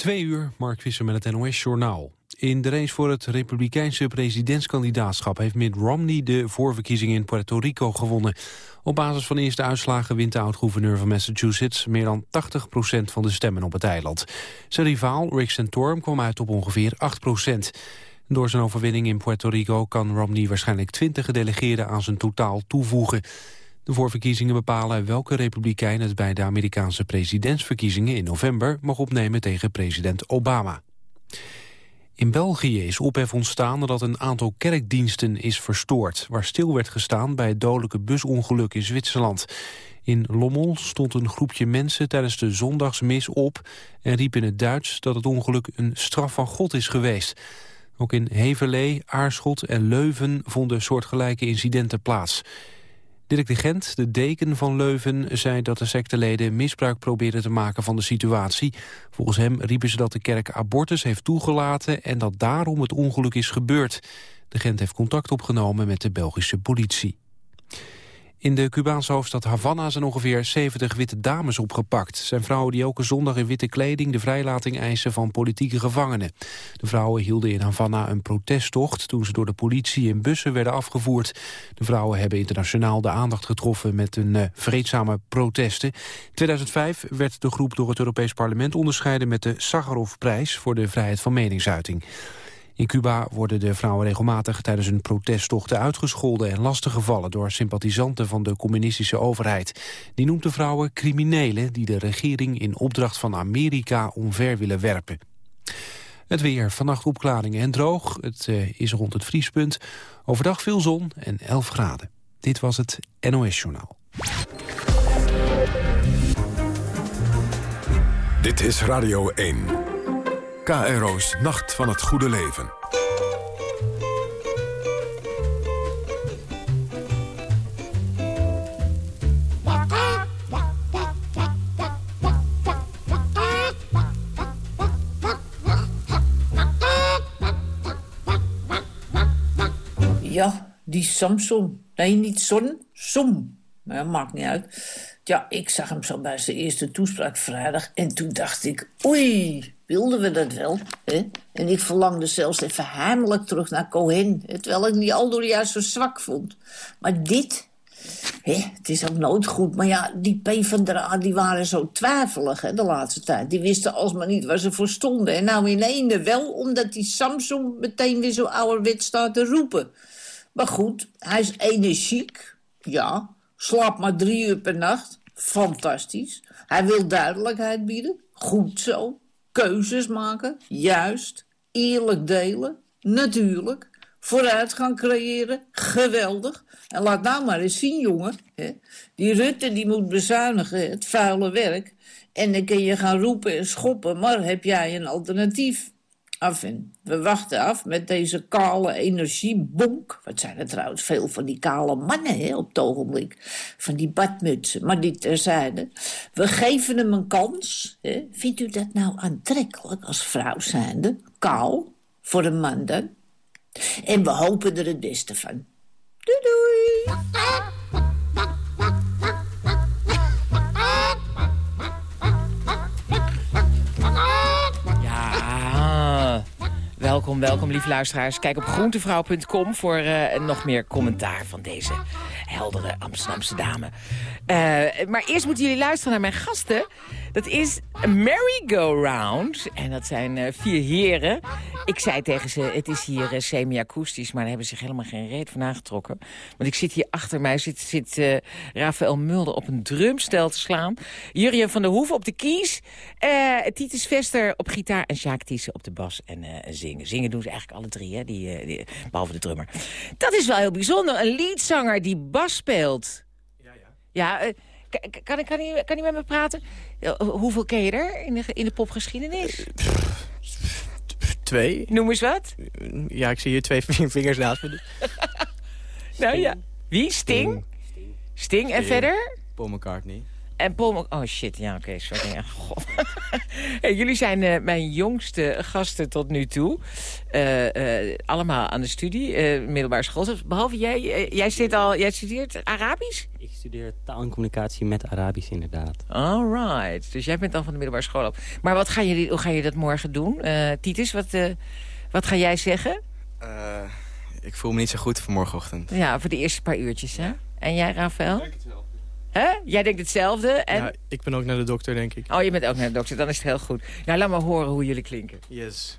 Twee uur, Mark Visser met het NOS-journaal. In de race voor het republikeinse presidentskandidaatschap... heeft Mitt Romney de voorverkiezingen in Puerto Rico gewonnen. Op basis van eerste uitslagen wint de oud-gouverneur van Massachusetts... meer dan 80% van de stemmen op het eiland. Zijn rivaal, Rick Santorum, kwam uit op ongeveer 8% Door zijn overwinning in Puerto Rico kan Romney waarschijnlijk 20 gedelegeerden aan zijn totaal toevoegen. De voorverkiezingen bepalen welke republikein het bij de Amerikaanse presidentsverkiezingen in november mag opnemen tegen president Obama. In België is ophef ontstaan nadat een aantal kerkdiensten is verstoord... waar stil werd gestaan bij het dodelijke busongeluk in Zwitserland. In Lommel stond een groepje mensen tijdens de zondagsmis op... en riep in het Duits dat het ongeluk een straf van God is geweest. Ook in Heverlee, Aarschot en Leuven vonden soortgelijke incidenten plaats. Dirk de Gent, de deken van Leuven, zei dat de secteleden misbruik probeerden te maken van de situatie. Volgens hem riepen ze dat de kerk abortus heeft toegelaten en dat daarom het ongeluk is gebeurd. De Gent heeft contact opgenomen met de Belgische politie. In de Cubaanse hoofdstad Havana zijn ongeveer 70 witte dames opgepakt. Zijn vrouwen die elke zondag in witte kleding de vrijlating eisen van politieke gevangenen. De vrouwen hielden in Havana een protesttocht toen ze door de politie in bussen werden afgevoerd. De vrouwen hebben internationaal de aandacht getroffen met hun uh, vreedzame protesten. In 2005 werd de groep door het Europees Parlement onderscheiden met de Sakharovprijs voor de vrijheid van meningsuiting. In Cuba worden de vrouwen regelmatig tijdens hun protesttochten uitgescholden en lastiggevallen door sympathisanten van de communistische overheid. Die noemt de vrouwen criminelen die de regering in opdracht van Amerika omver willen werpen. Het weer, vannacht opklaringen en droog. Het uh, is rond het vriespunt. Overdag veel zon en 11 graden. Dit was het NOS Journaal. Dit is Radio 1. KRO's Nacht van het Goede Leven. Ja, die Samsung. Nee, niet Son, Som. Maar dat maakt niet uit. Ja, ik zag hem zo bij zijn eerste toespraak vrijdag. En toen dacht ik, oei, wilden we dat wel? Hè? En ik verlangde zelfs even heimelijk terug naar Cohen. Terwijl ik die Aldo juist zo zwak vond. Maar dit, hè, het is ook nooit goed. Maar ja, die P van die waren zo twijfelig hè, de laatste tijd. Die wisten alsmaar niet waar ze voor stonden. En nou in wel, omdat die Samsung meteen weer zo ouderwet staat te roepen. Maar goed, hij is energiek. Ja, slaapt maar drie uur per nacht. Fantastisch. Hij wil duidelijkheid bieden. Goed zo. Keuzes maken. Juist. Eerlijk delen. Natuurlijk. Vooruitgang creëren. Geweldig. En laat nou maar eens zien, jongen. Hè. Die Rutte die moet bezuinigen, het vuile werk. En dan kun je gaan roepen en schoppen, maar heb jij een alternatief? Enfin, we wachten af met deze kale energiebonk. Wat zijn er trouwens veel van die kale mannen hè, op het ogenblik. Van die badmutsen, maar die terzijde. We geven hem een kans. Hè. Vindt u dat nou aantrekkelijk als vrouw zijnde? Kaal, voor een man dan? En we hopen er het beste van. Doei doei! Welkom, welkom lieve luisteraars. Kijk op groentevrouw.com voor uh, nog meer commentaar van deze heldere Amsterdamse dame. Uh, maar eerst moeten jullie luisteren naar mijn gasten. Dat is Merry-Go-Round. En dat zijn uh, vier heren. Ik zei tegen ze, het is hier uh, semi-akoestisch... maar daar hebben ze zich helemaal geen reet van aangetrokken. Want ik zit hier achter mij, zit, zit uh, Rafael Mulder op een drumstel te slaan. Jurjen van der Hoeven op de kies. Titus Vester op gitaar en Sjaak Thiessen op de bas en zingen. Zingen doen ze eigenlijk alle drie, hè? Die, die, behalve de drummer. Dat is wel heel bijzonder. Een leadzanger die bas speelt. Ja, ja. Ja, kan, kan, kan, hij, kan hij met me praten? Hoeveel ken je er in de, in de popgeschiedenis? Twee. Noem eens wat. Ja, ik zie hier twee vingers naast me. nou ja. Wie? Sting? Sting, Sting. en verder? Paul McCartney. En Paul Oh shit, ja oké, sorry. Ja, Hey, jullie zijn eh, mijn jongste gasten tot nu toe. Eh, eh, allemaal aan de studie, eh, middelbare school. Behalve jij, jij, zit al, jij studeert Arabisch? Ik studeer taal en communicatie met Arabisch inderdaad. Alright, dus jij bent dan van de middelbare school op. Maar wat ga je, hoe ga je dat morgen doen? Eh, Titus, wat, eh, wat ga jij zeggen? Eh, ik voel me niet zo goed voor morgenochtend. Ja, voor de eerste paar uurtjes, hè? En jij, Rafael? Hè? Jij denkt hetzelfde? En... Ja, ik ben ook naar de dokter, denk ik. Oh, je bent ook naar de dokter, dan is het heel goed. Nou, laat maar horen hoe jullie klinken. Yes.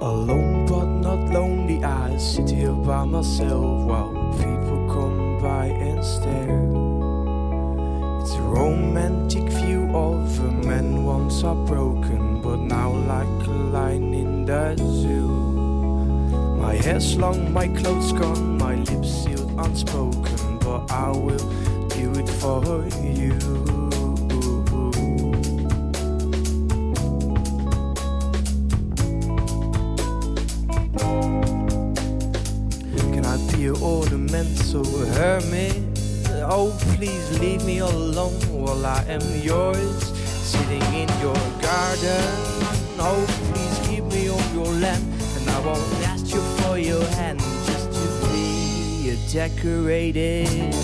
Alone but not lonely, I sit here by myself while people come by and stare. It's a romantic view of a man once but now like a in the zoo. My hair's long, my clothes gone, my lips sealed unspoken, but I will do it for you. Can I be your ornamental hermit? Oh, please leave me alone while I am yours, sitting in your garden. Oh, please keep me on your land, and I won't ask you for your hand just to be a decorated.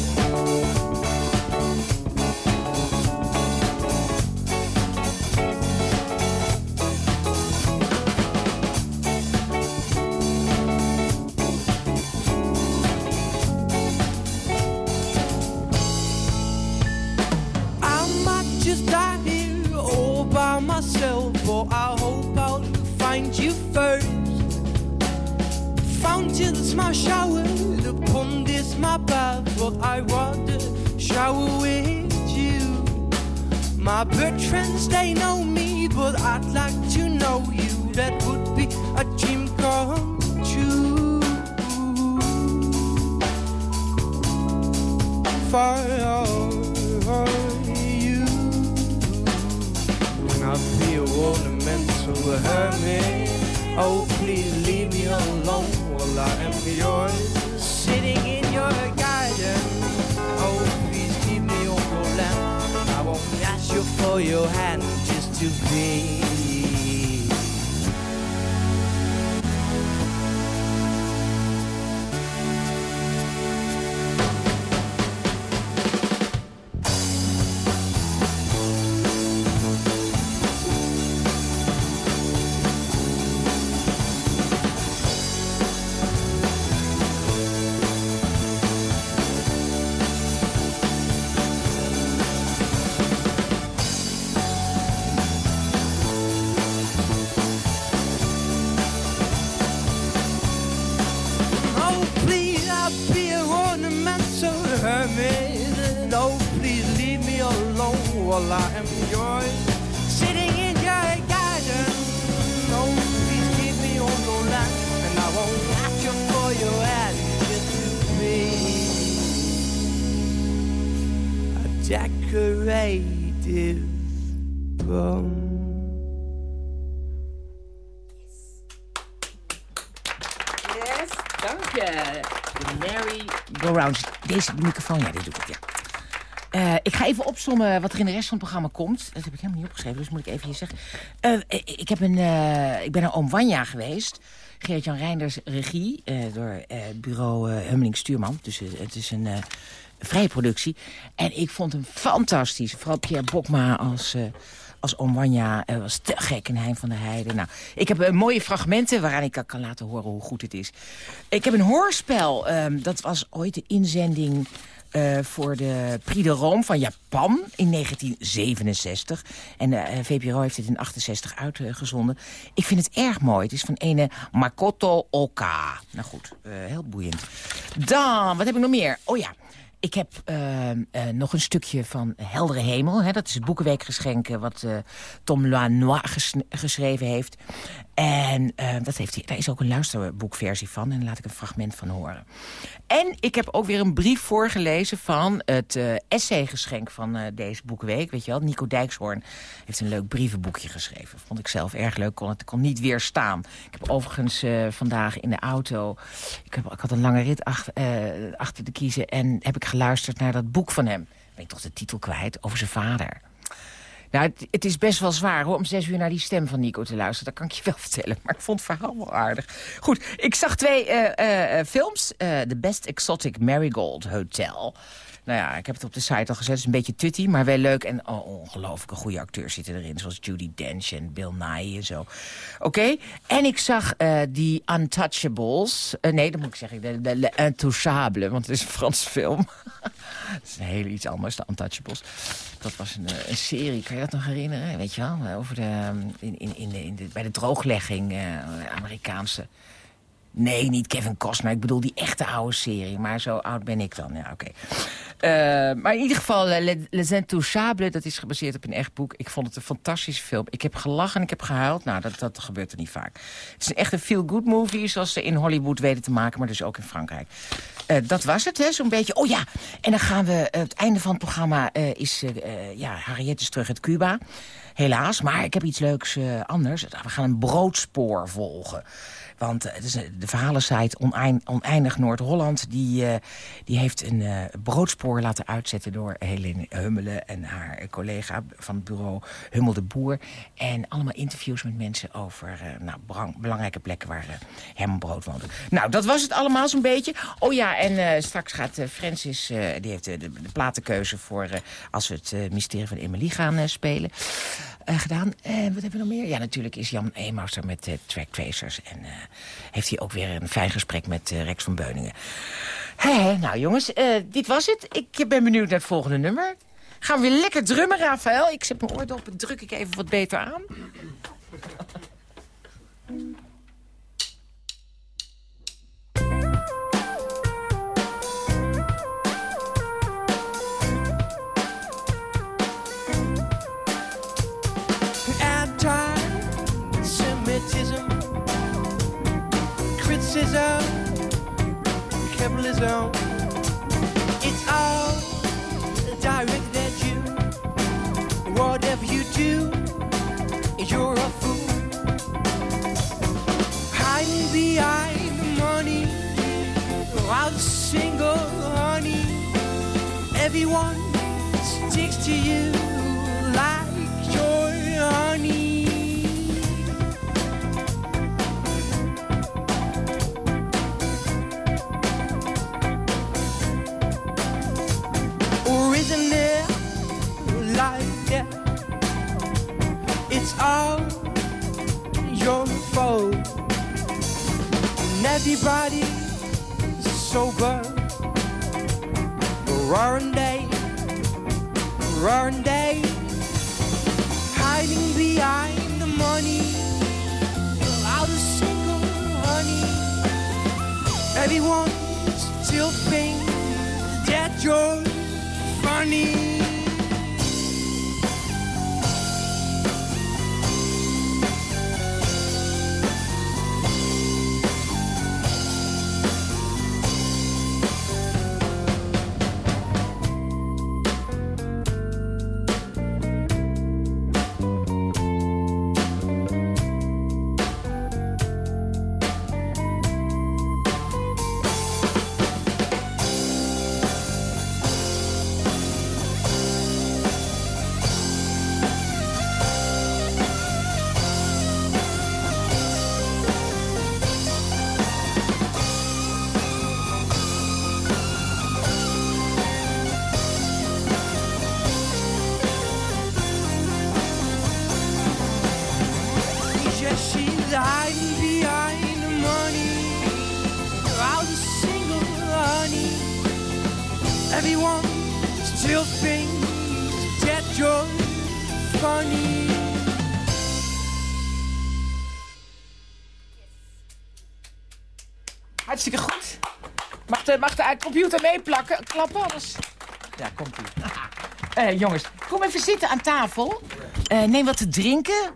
Round. Deze microfoon, ja, die doet het, ja. Eh, ik ga even opzommen wat er in de rest van het programma komt. Dat heb ik helemaal niet opgeschreven, dus moet ik even hier zeggen. Eh, ik, heb een, eh, ik ben naar Oom Wanja geweest. Gerrit-Jan Reinders regie, eh, door eh, bureau eh Hummeling Stuurman. Dus eh, het is een eh, vrije productie. En ik vond hem fantastisch. Vooral Pierre Bokma als... als Oom Wanja eh, was te gek in Heim van de Heide. Nou, ik heb eh, mooie fragmenten waaraan ik kan laten horen hoe goed het is. Ik heb een hoorspel. ehm, dat was ooit de inzending eh, voor de Prix de Rome van Japan in 1967. En de VPRO heeft het in 68 uitgezonden. Ik vind het erg mooi. Het is van ene Makoto Oka. Nou goed, heel boeiend. Dan, wat heb ik nog meer? Oh ja. Ik heb uh, uh, nog een stukje van Heldere Hemel. Hè, dat is het boekenweekgeschenk uh, wat Tom Lanois ges geschreven heeft. En dat heeft hij, daar is ook een luisterboekversie van. En daar laat ik een fragment van horen. En ik heb ook weer een brief voorgelezen van het essaygeschenk van deze boekenweek. Weet je wel, Nico Dijkshoorn heeft een leuk brievenboekje geschreven. Vond ik zelf erg leuk, kon het kon niet weerstaan. Ik heb overigens vandaag in de auto... Ik, heb, ik had een lange rit achter, achter de kiezen en heb ik geluisterd naar dat boek van hem. Ben toch de titel kwijt, over zijn vader. Nou, het, het, is best wel zwaar hoor, om zes uur naar die stem van Nico te luisteren. Dat kan ik je wel vertellen, maar ik vond het verhaal wel aardig. Goed, ik zag twee uh, uh, films. The Best Exotic Marigold Hotel... Nou ja, ik heb het op de site al gezet. Het is een beetje tutty, maar wel leuk. En oh, ongelooflijke goede acteurs zitten erin. Zoals Judy Dench en Bill Nye en zo. Oké, en ik zag uh, die Untouchables. Uh, nee, dat moet ik zeggen. De, de, want het is een Frans film. Het is een heel iets anders, de Untouchables. Dat was een, een, serie, kan je dat nog herinneren? Weet je wel, over de, in, in, in de, in de, bij de drooglegging, uh, Amerikaanse... Nee, niet Kevin Costner. Ik bedoel die echte oude serie. Maar zo oud ben ik dan. Ja, oké. Uh, maar in ieder geval, Les, Les Intouchables, dat is gebaseerd op een echt boek. Ik vond het een fantastische film. Ik heb gelachen en ik heb gehuild. Nou, dat, dat gebeurt er niet vaak. Het is een echte feel-good movie, zoals ze in Hollywood weten te maken. Maar dus ook in Frankrijk. Uh, dat was het, hè, zo'n beetje. Oh ja, en dan gaan we... Uh, het einde van het programma is... ja, Harriet is terug uit Cuba. Helaas, maar ik heb iets leuks anders. We gaan een broodspoor volgen. Want het is de verhalensite Oneindig Noord-Holland... Die, uh, die heeft een uh, broodspoor laten uitzetten door Helene Hummelen... en haar collega van het bureau Hummel de Boer. En allemaal interviews met mensen over nou, belangrijke plekken... waar Herman Brood woonde. Nou, dat was het allemaal zo'n beetje. Oh ja, en straks gaat Francis... die heeft de, de platenkeuze voor als we het mysterie van Emily gaan spelen... gedaan. En wat hebben we nog meer? Ja, natuurlijk is Jan Emaus met uh, Track Tracers. En heeft hij ook weer een fijn gesprek met Rex van Beuningen. Nou jongens, dit was het. Ik ben benieuwd naar het volgende nummer. Gaan we weer lekker drummen, Rafael? Ik zet mijn oordoppen, druk ik even wat beter aan. Criticism, capitalism. It's all directed at you. Whatever you do, you're a fool. Hiding behind the money, without a single honey. Everyone sticks to you It's all your fault. And everybody's sober. Roaring day, roaring day, hiding behind the money. Without a single honey, everyone still thinks that you're funny. Mag de, mag de computer meeplakken? Klappen alles? Ja, komt ie. Eh, jongens, kom even zitten aan tafel. Eh, neem wat te drinken.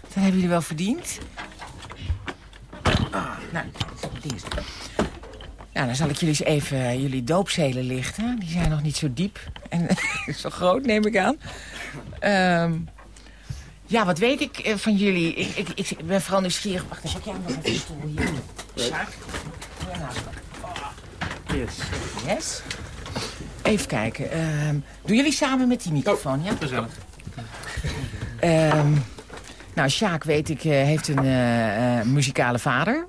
Dat hebben jullie wel verdiend. Ah, nou, die is Ja, dan zal ik jullie eens even eh, jullie doopzelen lichten. Die zijn nog niet zo diep en zo groot, neem ik aan. Ehm, ja, wat weet ik eh, van jullie? Ik, ik, ik ben vooral nieuwsgierig. Wacht even, ik jij nog even een stoel hier. Sjaak, kom jij naast me. Yes. Yes. Even kijken. ehm, doen jullie samen met die microfoon, ja? Gezellig. Ehm, nou, Sjaak, weet ik, eh, heeft een eh, eh, muzikale vader.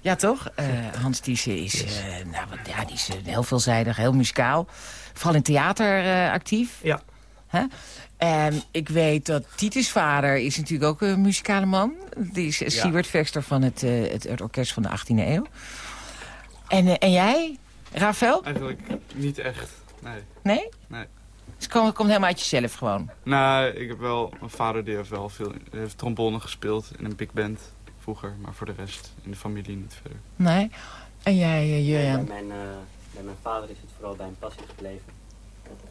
Ja, toch? Hans Thiessen is, nou, ja, die is heel veelzijdig, heel muzikaal. Vooral in theater actief. Ja. Hè? En ik weet dat Titus vader is natuurlijk ook een muzikale man. Die is eh, Siewert Vester van het, het, het orkest van de 18e eeuw. En, eh, en jij, Rafael? Eigenlijk niet echt, nee. Nee? Nee. Dus het komt, komt helemaal uit jezelf gewoon. Nou, ik heb wel... Mijn vader die heeft wel veel... Heeft trombone gespeeld in een big band vroeger. Maar voor de rest in de familie niet verder. Nee? En jij, eh, Bij Jurjan? mijn, eh, bij mijn vader is het vooral bij een passie gebleven.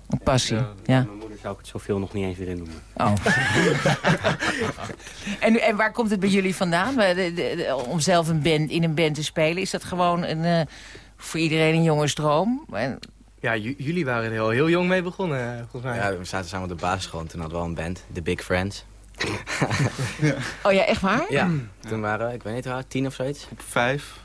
Een passie, Ja. Ja. mijn moeder zou ik het zoveel nog niet eens erin noemen. Oh. en, en waar komt het bij jullie vandaan? De- de- de- om zelf een band, in een band te spelen? Is dat gewoon een, eh, voor iedereen een jongensdroom? En, Ja, jullie waren er heel, heel jong mee begonnen, eh, volgens mij. Ja, we zaten samen op de basisschool en toen hadden we al een band, The Big Friends. oh ja, echt waar? Ja, toen waren we, ik weet niet hoe tien of zoiets. Op vijf.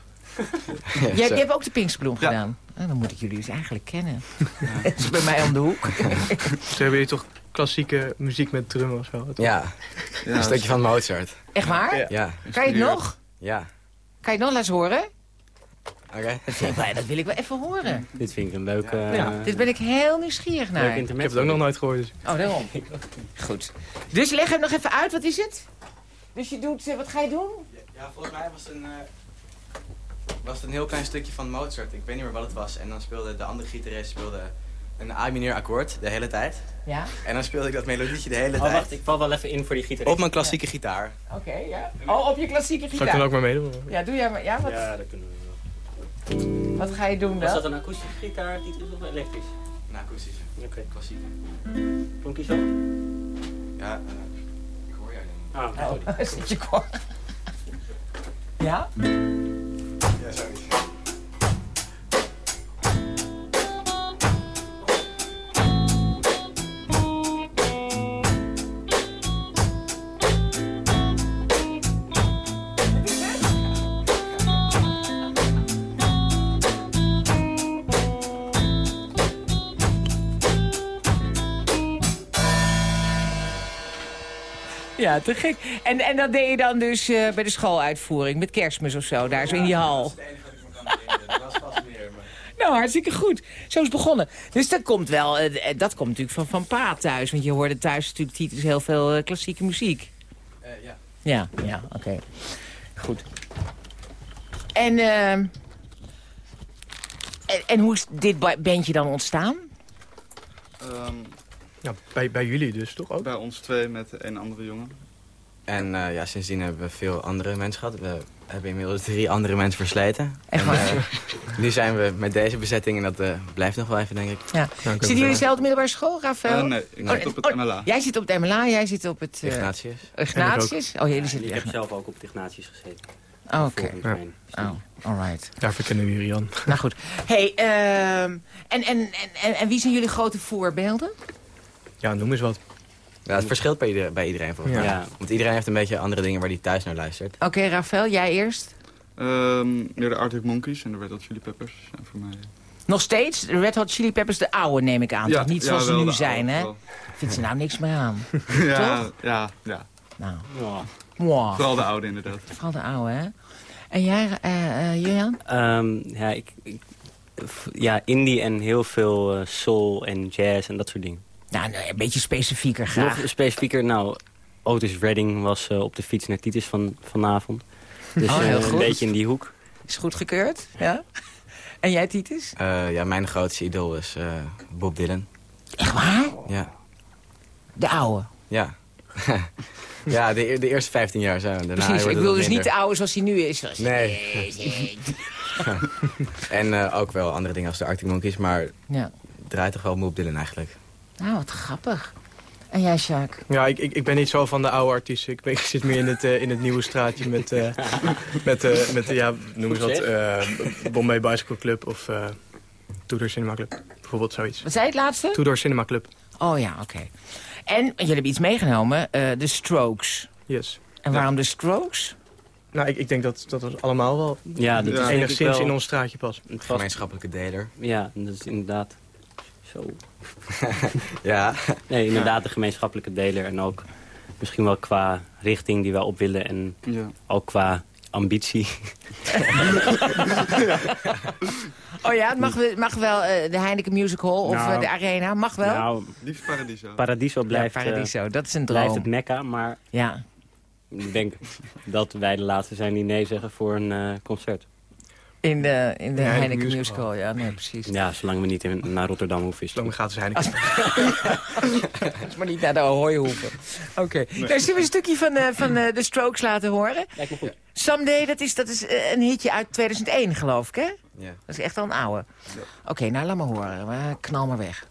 Ja, Jij, hebt ook de Pinksterbloem Ja. gedaan. Oh, dan moet ik jullie dus eigenlijk kennen. Dat is bij mij om de hoek. Ze hebben jullie toch klassieke muziek met drummen of zo? Ja, Ja, een stukje van Mozart. Echt waar? Ja. Ja, Kan je het nog? ja. Kan je het nog laten horen? Oké. Dat, vind ik wel- dat wil ik wel even horen. Dit vind ik een leuke, Ja. eh, Dit ben ik heel nieuwsgierig naar. leuk Ik heb het ook nog nooit gehoord. Dus. Oh, daarom. Goed. Dus leg hem nog even uit, wat is het? Dus je doet, eh, wat ga je doen? Ja, volgens mij was het een, eh, was het een heel klein stukje van Mozart. Ik weet niet meer wat het was. En dan speelde de andere gitarist speelde een A mineur akkoord de hele tijd. Ja? En dan speelde ik dat melodietje de hele Oh, tijd. wacht, ik val wel even in voor die gitarist. Op mijn klassieke gitaar. Oké, ja. Oh, op je klassieke Zal ik dan ook gitaar. maar meedoen? Ja, doe jij maar. Ja, wat, Ja, dat kunnen we wel. wat ga je doen Was dat dan? een akoestische gitaar, Titus, of elektrisch? Een akoestische. Oké. Klassieke. Klonk die zo? Ja, eh, ik hoor jou. Ah, Oh, zit je kort. Ja? Ja, Ja, te gek. En, en dat deed je dan dus eh, bij de schooluitvoering, met kerstmis of zo, daar zo in die hal. Dat is het enige wat ik me kan herinneren. Dat was vast meer. Maar... Nou, hartstikke goed. Zo is het begonnen. Dus dat komt wel, eh, eh, dat komt natuurlijk van, van pa thuis. Want je hoorde thuis natuurlijk Titus heel veel klassieke muziek. Eh, ja. Ja, ja, oké. Goed. En, ehm, en, en hoe is dit ba- bandje dan ontstaan? Ehm, Ja, bij, bij jullie dus toch ook? bij ons twee met een andere jongen. En eh, ja, sindsdien hebben we veel andere mensen gehad. We hebben inmiddels drie andere mensen versleten. Echt En, eh, nu zijn we met deze bezetting en dat eh, blijft nog wel even, denk ik. Ja. Zitten jullie verder. dezelfde middelbare school, Rafael? Nee, ik Oh, zit op het oh, MLA. Jij zit op het MLA, jij zit op het... Ignatius. Ignatius? Oh, jullie ik zitten heb echt... zelf ook op de Ignatius gezeten. Oh, Oké. Studie. Oh, alright. Daarvoor kennen we jullie, Jan. Nou goed. hey, ehm, en, en, en, en, en wie zijn jullie grote voorbeelden? Ja, noem eens wat. Ja, het verschilt bij, ieder- bij iedereen volgens mij. Ja. Want iedereen heeft een beetje andere dingen waar hij thuis naar luistert. Oké, Rafael, jij eerst. Ehm, ja, de Arctic Monkeys en de Red Hot Chili Peppers zijn voor mij... Nog steeds? De Red Hot Chili Peppers, de oude neem ik aan. toch? Niet zoals ze nu zijn, hè? Vindt ze nou niks meer aan. ja, Toch? ja, ja. Nou, Ja. wow. Vooral de oude inderdaad. Vooral de oude, hè? En jij, eh eh Julian? Ehm, ja, ik, ja, indie en heel veel eh, soul en jazz en dat soort dingen. Nou, een beetje specifieker graag. Nog specifieker, nou, Otis Redding was eh, op de fiets naar Titus van, vanavond. Dus Oh, heel eh, goed. een beetje in die hoek. Is goed gekeurd, ja? En jij, Titus? Eh, ja, mijn grootste idool is eh, Bob Dylan. Echt waar? Ja. De oude. Ja. ja, de, de eerste 15 jaar zijn we. Daarna Precies, ik wil dus niet de oude zoals hij nu is. Nee. en eh, ook wel andere dingen als de Arctic Monkeys, maar Ja. draait toch wel op Dylan eigenlijk. Nou, wat grappig. En jij, Sjaak? Ja, ik, ik, ik ben niet zo van de oude artiesten. Ik, ben, ik zit meer in het, eh, in het nieuwe straatje met, eh met, eh met ja, noem eens wat, eh Bombay Bicycle Club of eh Tudor Cinema Club. Bijvoorbeeld zoiets. Wat zei je het laatste? Tudor Cinema Club, Oh ja, oké. En jullie hebben iets meegenomen, eh, de Strokes. yes. En waarom de Strokes? Nou, ik, ik denk dat, dat we allemaal wel Ja, dat ik enigszins wel in ons straatje pas. het vast- Gemeenschappelijke deler. Ja, dat is inderdaad zo. Ja, Nee, inderdaad de gemeenschappelijke deler. En ook misschien wel qua richting die wij op willen. En Ja. ook qua ambitie. Oh ja, het mag, we- mag wel eh, de Heineken Music Hall of Nou, eh, de Arena. Mag wel? Nou, Liefst Paradiso. Paradiso blijft, ja, eh, Paradiso, dat is een droom. blijft het mekka. Maar Ja. ik denk dat wij de laatste zijn die nee zeggen voor een eh, concert. In de, in de Ja, Heineken Music Music Hall, ja, nee, precies. Ja, zolang we niet in, naar Rotterdam hoeven. Is het Lang gaat Heineken. Als maar niet naar de Ahoy hoeven. Oké. Nou, zullen we een stukje van, eh, van eh, de Strokes laten horen? Lijkt me goed. Someday, dat is, dat is eh, een hitje uit 2001, geloof ik, hè? ja. Dat is echt al een oude. Oké, nou, laat maar horen. Maar knal maar weg.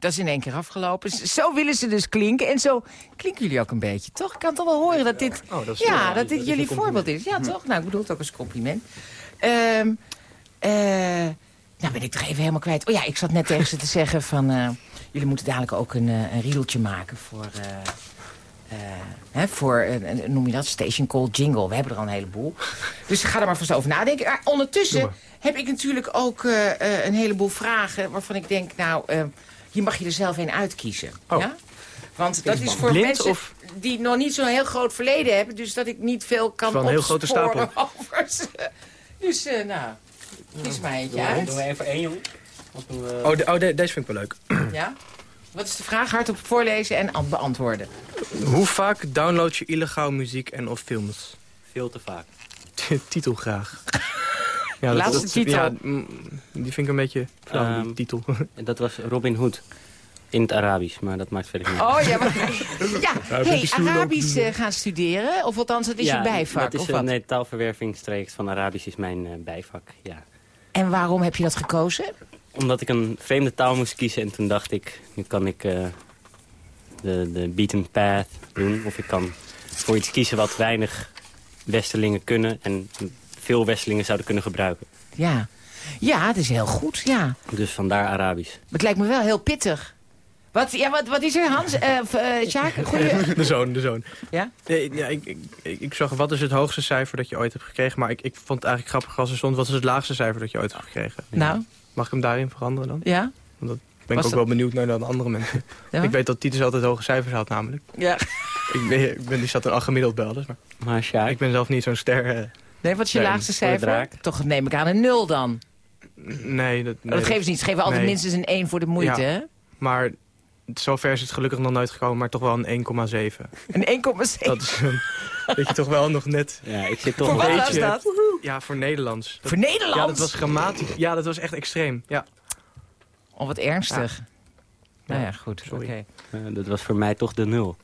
Dat is in één keer afgelopen. Zo willen ze dus klinken. En zo klinken jullie ook een beetje, toch? Ik kan toch wel horen dat dit, Oh, dat is- ja, dat dit dat is jullie voorbeeld is. Ja, toch? Nou, ik bedoel het ook als compliment. Ehm eh, nou ben ik toch even helemaal kwijt. Oh ja, ik zat net tegen ze te zeggen van... eh, jullie moeten dadelijk ook een, eh, een riedeltje maken voor... hè, voor, noem je dat, Station Call Jingle. We hebben er al een heleboel. Dus ga er maar vast over nadenken. Maar ondertussen heb ik natuurlijk ook een heleboel vragen... waarvan ik denk, nou, hier mag je er zelf een uitkiezen. Oh. Ja? Want dat is voor Blind mensen of- die nog niet zo'n heel groot verleden hebben. Dus dat ik niet veel kan Van een heel grote over ze. Dus, eh, nou, kies maar eentje uit. Doen we even één, jongen? We- Oh, de, oh de- deze vind ik wel leuk. Ja? Wat is de vraag? Hardop voorlezen en an- beantwoorden. Hoe vaak download je illegaal muziek en of films? Veel te vaak. titel graag. Laatste titel. Ja, mm, die vind ik een beetje flauw, die Ehm, titel. En dat was Robin Hood. In het Arabisch, maar dat maakt verder niet uit. Oh ja, maar, ja. hey, Arabisch eh, gaan studeren? Of althans, dat is je bijvak? Dat is of een wat? nee, taalverwervingstraject van Arabisch is mijn eh, bijvak, ja. En waarom heb je dat gekozen? Omdat ik een vreemde taal moest kiezen en toen dacht ik... nu kan ik eh, de, de beaten path doen. Of ik kan voor iets kiezen wat weinig Westerlingen kunnen... en veel Westerlingen zouden kunnen gebruiken. Ja. Ja, het is heel goed, ja. Dus vandaar Arabisch. Maar het lijkt me wel heel pittig. Wat, ja, wat, wat is er, Hans? Sjaak, goeie... De zoon, de zoon. Ja? Nee, ja, ik, ik, ik, zag, wat is het hoogste cijfer dat je ooit hebt gekregen? Maar ik, ik vond het eigenlijk grappig als er stond, wat is het laagste cijfer dat je ooit hebt gekregen? Nou, Mag ik hem daarin veranderen dan? ja? Want dat ben Was ik ook dat- wel benieuwd naar dan andere mensen. Ja? Ik weet dat Titus altijd hoge cijfers had namelijk. Ja. Ik ben, ik ben, die zat er al gemiddeld bij alles. Maar Maar Sjaak, ik ben zelf niet zo'n ster. eh, Nee, wat is je Nee, laagste cijfer? Toch neem ik aan een nul dan. nee, dat, nee, dat geven ze niet. Ze geven altijd nee. minstens een 1 voor de moeite, Ja. Maar zover is het gelukkig nog nooit gekomen, maar toch wel een 1,7. Een 1,7. Dat is een, dat je toch wel nog net... ja, ik zit toch Voor een wat beetje... was dat? Ja, voor Nederlands. Dat- Voor Nederland? ja, dat was grammatisch. Ja, dat was echt extreem. Ja. Oh, wat ernstig. Nou ja, goed. Sorry. Oké. Eh, dat was voor mij toch de nul.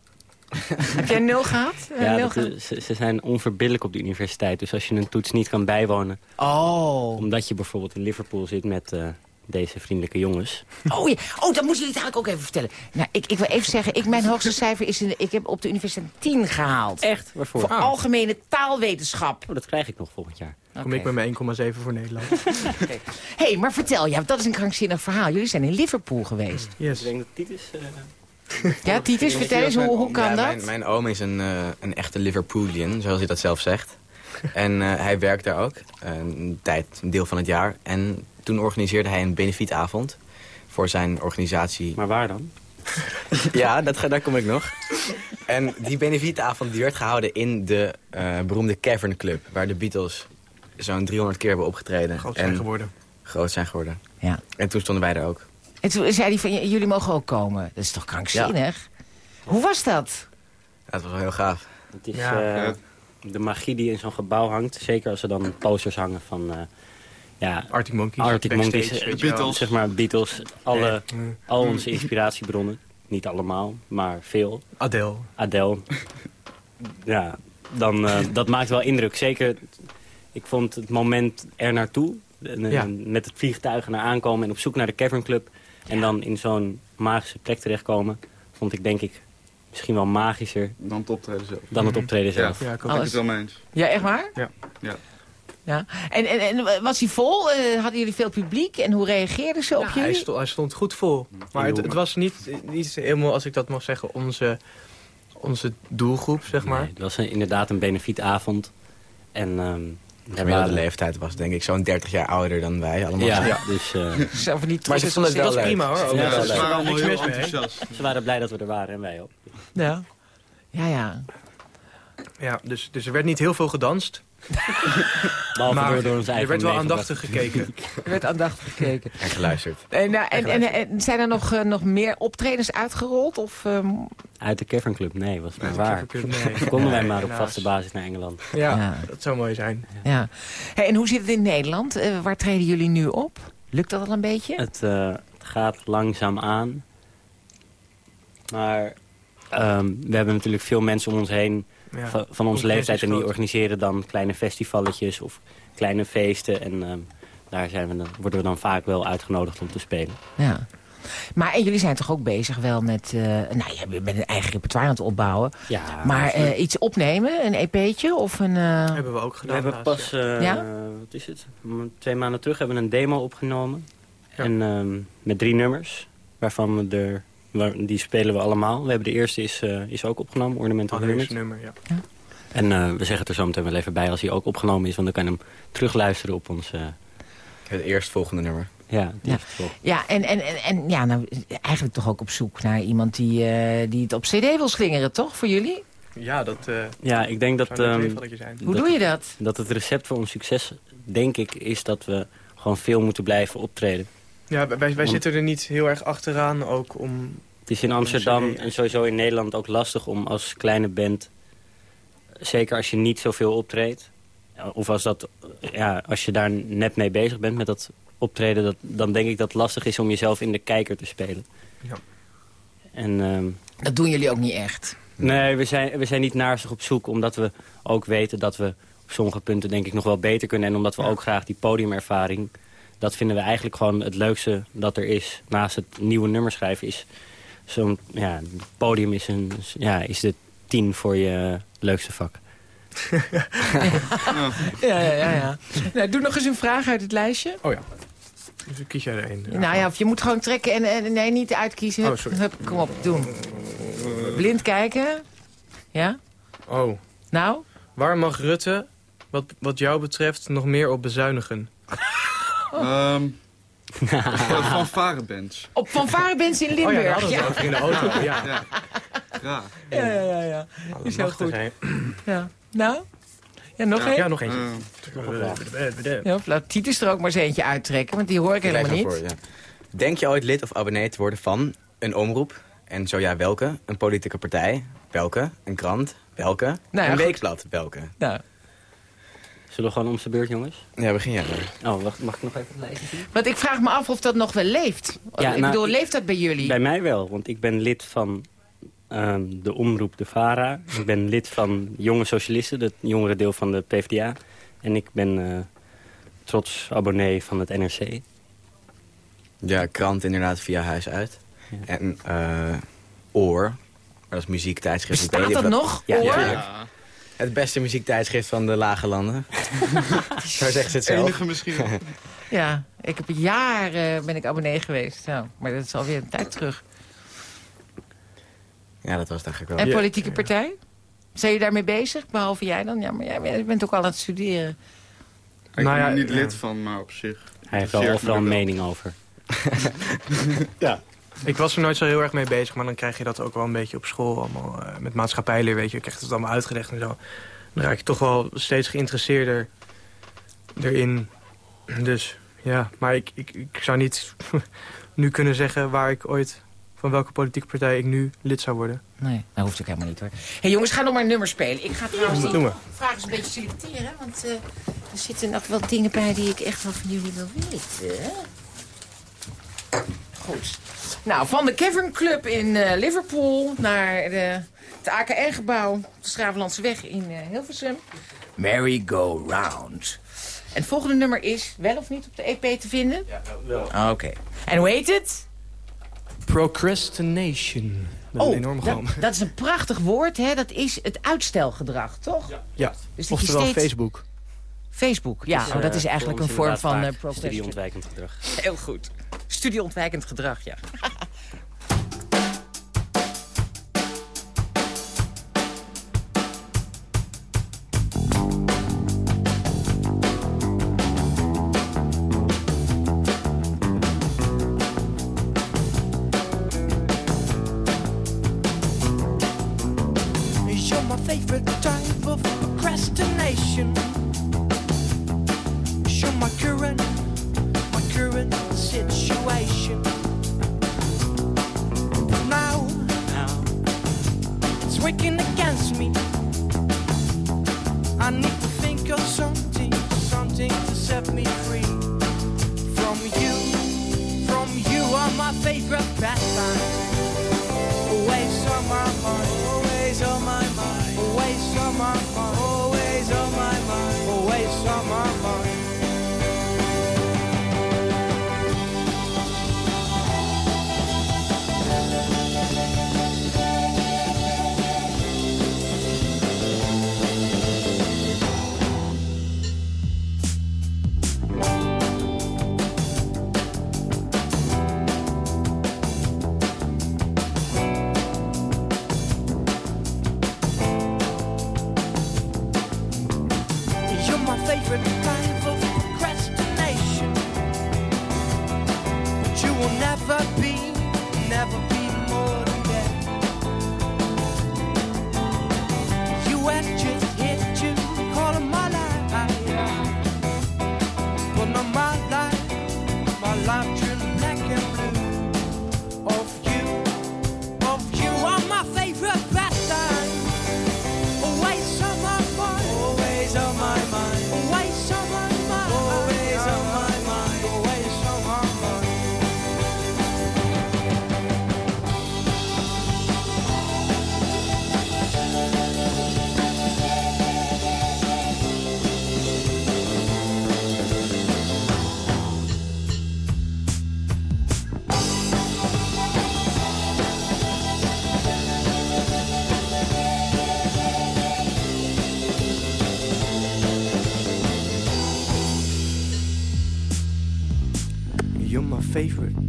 Heb jij nul gehad? Een Ja, nul dat is- ze, ze zijn onverbiddelijk op de universiteit. Dus als je een toets niet kan bijwonen... Oh. omdat je bijvoorbeeld in Liverpool zit met eh, deze vriendelijke jongens... Oh, ja. oh, dat moest jullie het eigenlijk ook even vertellen. Nou, ik, ik wil even zeggen, ik, mijn hoogste cijfer is... In, ik heb op de universiteit 10 gehaald. Echt? Waarvoor? Voor algemene taalwetenschap. Oh, dat krijg ik nog volgend jaar. Kom ik met mijn 1,7 voor Nederland. Hé, hey, maar vertel, ja, dat is een krankzinnig verhaal. Jullie zijn in Liverpool geweest. Yes. Ik denk dat Titus... eh, Ja, Titus, vertel eens, hoe, hoe kan Ja, dat? Mijn, mijn oom is een, eh, een echte Liverpoolian, zoals hij dat zelf zegt. En eh, hij werkt daar ook, eh, een tijd, een deel van het jaar. En toen organiseerde hij een benefietavond voor zijn organisatie. Maar waar dan? Ja, dat, ga- daar kom ik nog. En die benefietavond die werd gehouden in de eh, beroemde Cavern Club... waar de Beatles zo'n 300 keer hebben opgetreden. Groot zijn en geworden. groot zijn geworden. Ja. En toen stonden wij er ook. En toen zei hij van, "J- jullie mogen ook komen. Dat is toch krankzinnig? Hoe was dat? Ja, dat was wel heel gaaf. Het is Ja. eh, de magie die in zo'n gebouw hangt. Zeker als er dan posters hangen van... eh, ja, Arctic Monkeys. Arctic Monkeys, weet eh. Beatles. zeg maar Beatles. Alle, Mm. al onze inspiratiebronnen. Niet allemaal, maar veel. Adele. Adele. ja, dan, eh, dat maakt wel indruk. Zeker, ik vond het moment er naartoe. Ja. Met het vliegtuig naar aankomen en op zoek naar de Cavern Club. En dan in zo'n magische plek terechtkomen. Vond ik denk ik misschien wel magischer Dan het optreden zelf. dan het optreden zelf. Ja, ik ook. Ben het wel mee eens. Ja, echt waar? Ja. Ja. Ja. En, en, en was hij vol? Eh, hadden jullie veel publiek? En hoe reageerden ze op Ja, hij, jullie? stond, hij stond goed vol. Maar het, het was niet, niet helemaal, als ik dat mag zeggen, onze, onze doelgroep, zeg maar. Nee, het was een- inderdaad een benefietavond. En ehm De gemiddelde waren- leeftijd was denk ik zo'n 30 jaar ouder dan wij allemaal. Ja, dus eh, Zo van die Maar ze vonden het Dat wel leuk. prima hoor. Ja, Ze waren allemaal Niks heel mis mee, enthousiast. ze waren blij dat we er waren en wij ook. Ja. Ja, ja. Ja, dus, dus er werd niet heel veel gedanst. Behalve maar door, door onze er werd wel aandachtig gekeken. Er werd aandachtig gekeken. En geluisterd. En, nou, en, en, en zijn er nog, eh, nog meer optredens uitgerold? Of, ehm, Uit de Cavern Club, nee, was maar waar. Club, nee. Konden wij maar op vaste basis naar Engeland. Ja, Ja. dat zou mooi zijn. ja. Hey, en hoe zit het in Nederland? Eh, waar treden jullie nu op? Lukt dat al een beetje? Het, eh, het gaat langzaam aan. Maar ehm, we hebben natuurlijk veel mensen om ons heen Ja. van, van onze leeftijd. En die organiseren dan kleine festivalletjes of kleine feesten. En ehm, daar zijn we dan, worden we dan vaak wel uitgenodigd om te spelen. Ja. Maar en jullie zijn toch ook bezig wel met, eh nou, je bent een eigen repertoire aan het opbouwen. Ja, maar eh, iets opnemen, een EP'tje of een... eh, hebben we ook we gedaan. hebben laatst, pas, eh, Ja? wat is het, twee maanden terug hebben we een demo opgenomen. Ja. En ehm, met drie nummers, waarvan we er, waar- die spelen we allemaal. We hebben de eerste is, eh, is ook opgenomen, Ornament of Allereerste Hermit. nummer, ja. En eh, we zeggen het er zo meteen wel even bij als hij ook opgenomen is. Want dan kan je hem terugluisteren op ons... eh, Het eerstvolgende nummer. Ja, die Ja. wel. Ja, en, en, en, en ja, nou, eigenlijk toch ook op zoek naar iemand die, eh, die het op cd wil slingeren, toch? Voor jullie? Ja, dat... eh, Ja, ik denk dat, ehm, zijn. Hoe doe je dat? dat het recept voor ons succes, denk ik, is dat we gewoon veel moeten blijven optreden. Ja, wij, wij zitten er niet heel erg achteraan ook om... Het is in Amsterdam en sowieso in Nederland ook lastig om als kleine band... zeker als je niet zoveel optreedt... of als, dat, ja, als je daar net mee bezig bent met dat optreden... Dat, dan denk ik dat het lastig is om jezelf in de kijker te spelen. Ja. En, ehm, Dat doen jullie ook niet echt. nee, we zijn, we zijn niet naarstig op zoek... omdat we ook weten dat we op sommige punten denk ik nog wel beter kunnen... en omdat we ook graag die podiumervaring... dat vinden we eigenlijk gewoon het leukste dat er is... naast het nieuwe nummer schrijven is... zo'n ja, podium is, een, ja, is de tien voor je leukste vak. Ja, ja, ja. ja. Nou, doe nog eens een vraag uit het lijstje. Oh ja. Dus kies jij er één. nou ja, of je moet gewoon trekken en, en nee, niet uitkiezen. Hup, Oh, sorry. hup, kom op, doen. Blind kijken. Ja? Oh. Nou? Waar mag Rutte, wat, wat jou betreft, nog meer op bezuinigen? Ehm van varenbands. Op fanfarebands in Oh ja, Limburg. we het over in de auto. Ja. Ja. Graag. Ja, ja, ja. ja. Dat Is heel er goed. Ja. Nou? Ja, nog één? Ja, nog eentje. Eh, Ja, laat Titus er ook maar eens eentje uittrekken, want die hoor ik helemaal niet. maar voor, ja. Denk je ooit lid of abonnee te worden van een omroep? En zo ja, welke? Een politieke partij? Welke? Een krant? Welke? Nou ja, een weekblad? Welke? Nou, Zullen we gewoon om zijn beurt, jongens? Ja, begin jij maar. Oh, wacht, mag ik nog even het lijstje zien? want ik vraag me af of dat nog wel leeft. Ja, ik nou, bedoel, leeft dat bij jullie? Bij mij wel, want ik ben lid van ehm, de omroep De VARA. Ik ben lid van Jonge Socialisten, het jongere deel van de PvdA. En ik ben eh, trots abonnee van het NRC. Ja, krant inderdaad via huis uit. Ja. En eh Oor. Dat is muziektijdschrift. Bestaat dat nog? Ja. Het beste muziektijdschrift van de lage landen. Zo zegt ze het zelf. enige misschien. Ja, ik heb jaren ben ik abonnee geweest. Nou, maar dat is alweer een tijd terug. Ja, dat was het eigenlijk En wel. politieke partij? Zijn je daarmee bezig, behalve jij dan? Ja, maar jij bent ook al aan het studeren. Ik Nou ben ja, er niet ja. lid van, maar op zich. Hij heeft wel overal een mening over. Ik was er nooit zo heel erg mee bezig, maar dan krijg je dat ook wel een beetje op school. Allemaal eh, met maatschappijleer, weet je. Je krijgt het allemaal uitgelegd en zo. Dan raak je toch wel steeds geïnteresseerder erin. Dus ja, maar ik, ik, ik zou niet nu kunnen zeggen waar ik ooit... van welke politieke partij ik nu lid zou worden. Nee, dat hoeft ook helemaal niet hoor. hey, jongens, ga nog maar een nummer spelen. Ik ga trouwens die vragen eens een beetje selecteren. Want eh, er zitten nog wel dingen bij die ik echt wel van jullie wil weten. Goed. Nou, van de Cavern Club in eh, Liverpool naar de, het AKN-gebouw op de Schravenlandse weg in eh, Hilversum. Merry Go Round. En het volgende nummer is wel of niet op de EP te vinden? Ja, wel. Oké. En hoe heet het? Procrastination. Met een enorme dat, dat is een prachtig woord, hè? Dat is het uitstelgedrag, toch? Ja, Dus dat je oftewel steeds- Facebook. Facebook, ja. oh, dat is eigenlijk een vorm van uh, procrastination. Studieontwijkend gedrag. Heel goed. Studieontwijkend gedrag, ja.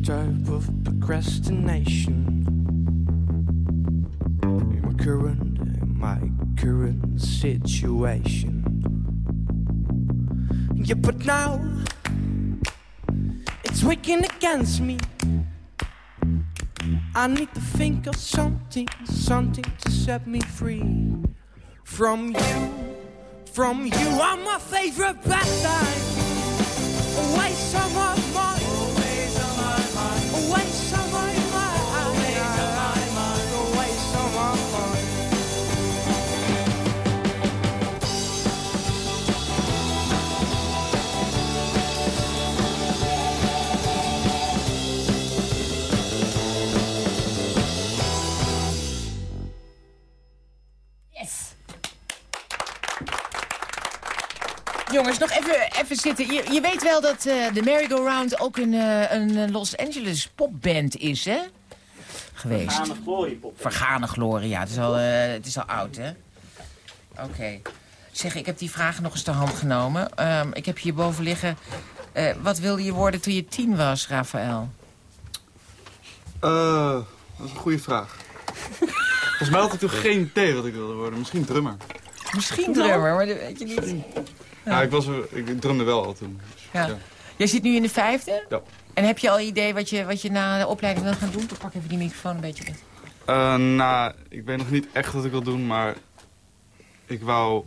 type of procrastination. In my current, my current situation. Yeah, but now it's working against me. I need to think of something, something to set me free from you, from you. I'm my favorite pastime. Always on my mind. Jongens, nog even, even zitten. Je, je weet wel dat eh, de Merry-Go-Round ook een, eh, een eh, Los Angeles popband is, hè? Geweest. Vergane glorie. Vergane glorie, ja. Het is al, eh, het is al oud, hè? Oké. Zeg, ik heb die vragen nog eens ter hand genomen. Ehm, ik heb hierboven liggen... eh, wat wilde je worden toen je tien was, Rafael? Eh, dat is een goede vraag. Volgens mij had ik toen geen idee wat ik wilde worden. Misschien drummer. Misschien drummer, maar dat weet je niet. Ja, ik, was, ik drumde wel al toen. Dus, Ja. ja. Jij zit nu in de vijfde? Ja. En heb je al idee wat je, wat je na de opleiding wil gaan doen? Ik pak even die microfoon een beetje. Eh, nou, ik weet nog niet echt wat ik wil doen, maar ik wou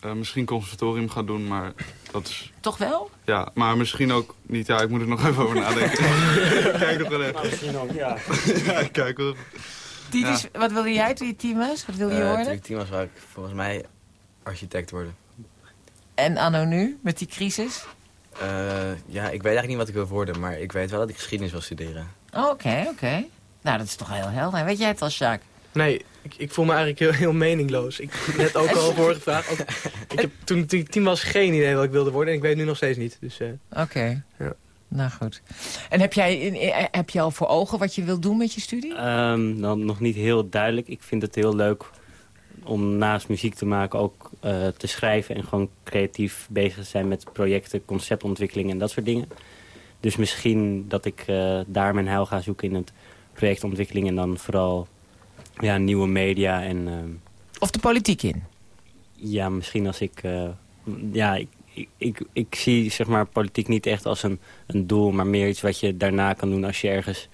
eh, misschien conservatorium gaan doen, maar dat is... Toch wel? Ja, maar misschien ook niet. Ja, ik moet er nog even over nadenken. kijk nog wel even. Misschien ook, ja. ja, ik kijk wel. Titus, wat wilde jij toen je was? Wat wilde je Eh, worden? toen ik was, wou ik volgens mij architect worden. En anno nu, met die crisis? Eh, ja, ik weet eigenlijk niet wat ik wil worden, maar ik weet wel dat ik geschiedenis wil studeren. Oh, Oké, oké. Nou, dat is toch heel helder. Weet jij het al, Jacques? Nee, ik, ik voel me eigenlijk heel, heel meningloos. Ik heb net ook al vorige vraag. Ook, ik heb toen, toen ik tien was geen idee wat ik wilde worden. En ik weet nu nog steeds niet. Dus, eh, Oké. Ja. Nou goed. En heb jij in- eh, heb je al voor ogen wat je wilt doen met je studie? Ehm, dan nog niet heel duidelijk. Ik vind het heel leuk om naast muziek te maken ook eh, te schrijven... en gewoon creatief bezig zijn met projecten, conceptontwikkeling en dat soort dingen. Dus misschien dat ik eh, daar mijn heil ga zoeken in het projectontwikkeling... en dan vooral ja, nieuwe media en... ehm, Of de politiek in? ja, misschien als ik... eh, ja, ik, ik, ik, ik zie zeg maar, politiek niet echt als een, een doel... maar meer iets wat je daarna kan doen als je ergens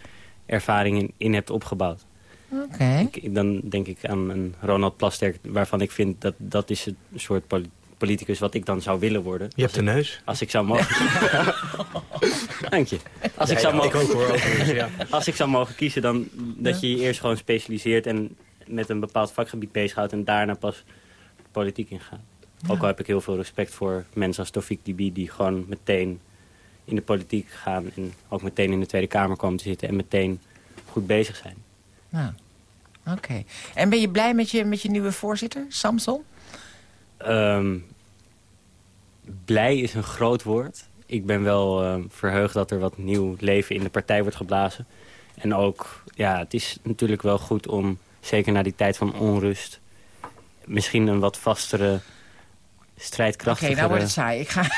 ervaring in, in hebt opgebouwd. Oké. Dan denk ik aan een Ronald Plasterk... waarvan ik vind dat dat is een soort poli- politicus wat ik dan zou willen worden. je hebt de neus. Als ik zou mogen... Dank je. Als ik, zou ja, mogen... Ik ook hoor. overigens, ja. Als ik zou mogen kiezen, dan dat je je eerst gewoon specialiseert... en met een bepaald vakgebied bezighoudt... en daarna pas politiek ingaat. Ook al heb ik heel veel respect voor mensen als Tofik Dibi... die gewoon meteen in de politiek gaan... en ook meteen in de Tweede Kamer komen te zitten... en meteen goed bezig zijn. Nou, oké. En ben je blij met je, met je nieuwe voorzitter, Samson? Ehm, blij is een groot woord. Ik ben wel ehm, verheugd dat er wat nieuw leven in de partij wordt geblazen. En ook, ja, het is natuurlijk wel goed om, zeker na die tijd van onrust... misschien een wat vastere, Oké, strijdkrachtige... nou wordt het saai. Ik ga...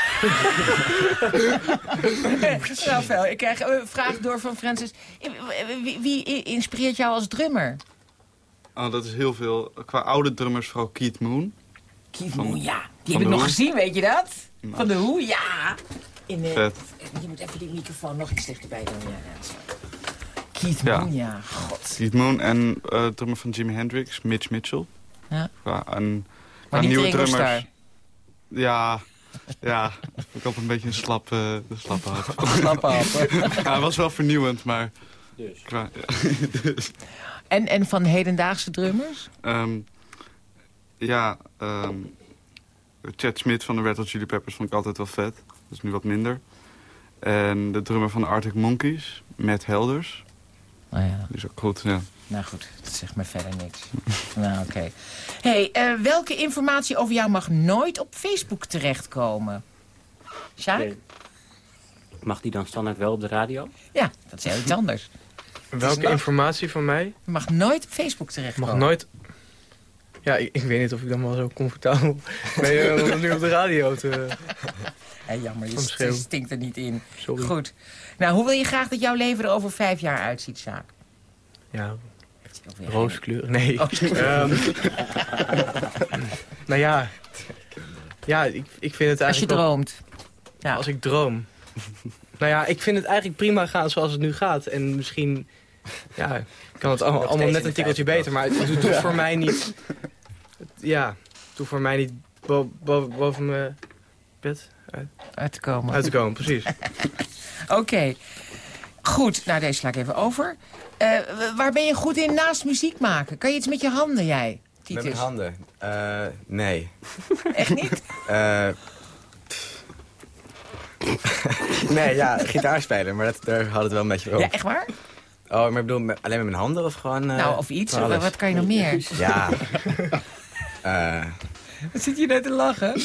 Rafael, ik krijg een vraag door van Francis. Wie, wie inspireert jou als drummer? Oh, dat is heel veel. Qua oude drummers, vooral Keith Moon. Keith Van- Moon, ja. Die heb ik de nog gezien, weet je dat? Nou. Van de hoe, ja. In, Vet. je moet even die microfoon nog iets dichterbij doen. Ja. Keith Ja. Moon, ja. God. Keith Moon en eh drummer van Jimi Hendrix, Mitch Mitchell. Ja. Qua, en, qua Maar niet nieuwe drummers. Ja, ja. Ik had een beetje een slap, eh slappe hap. Slappe hap. Ja, hij was wel vernieuwend, maar... Dus. Qua, ja. dus, En, en van hedendaagse drummers? ehm, ja, ehm Chad Smith van de Red Hot Chili Peppers vond ik altijd wel vet. Dat is nu wat minder. En de drummer van de Arctic Monkeys, Matt Helders. Nou ja, Die is ook goed, ja. Nou goed, dat zegt me verder niks. nou, oké. hey, eh, welke informatie over jou mag nooit op Facebook terechtkomen? Sjaak? Nee. Mag die dan standaard wel op de radio? Ja, dat is heel iets anders. Welke informatie van mij Je mag nooit op Facebook terechtkomen. mag nooit... Ja, ik, ik weet niet of ik dan wel zo comfortabel ben eh, om nu op de radio te... Hé, jammer, je st- stinkt er niet in. Sorry. Goed. Nou, hoe wil je graag dat jouw leven er over vijf jaar uitziet, Sjaak? Ja, rooskleur. Nee. Oh. Ehm, nou ja. Ja, ik, ik vind het Als je eigenlijk... wel- droomt. Ja. Als ik droom. nou ja, ik vind het eigenlijk prima gaan zoals het nu gaat. En misschien ja, kan het allemaal, net een tikkeltje beter. Maar het doet, doet voor mij niet... het- ja, het doet voor mij niet bo- bo- boven mijn bed uit, Uit te komen. uit te komen. Precies. Oké. Goed, nou deze sla ik even over. Eh, waar ben je goed in naast muziek maken? Kan je iets met je handen, jij, Met mijn handen? Eh, nee. Echt niet? Eh, nee, ja, gitaar spelen, maar dat, daar had het wel een beetje over. Ja, echt waar? Oh, maar ik bedoel, met- alleen met mijn handen of gewoon... nou, of iets. Wat kan je nog meer? Ja. Wat zit je net te lachen?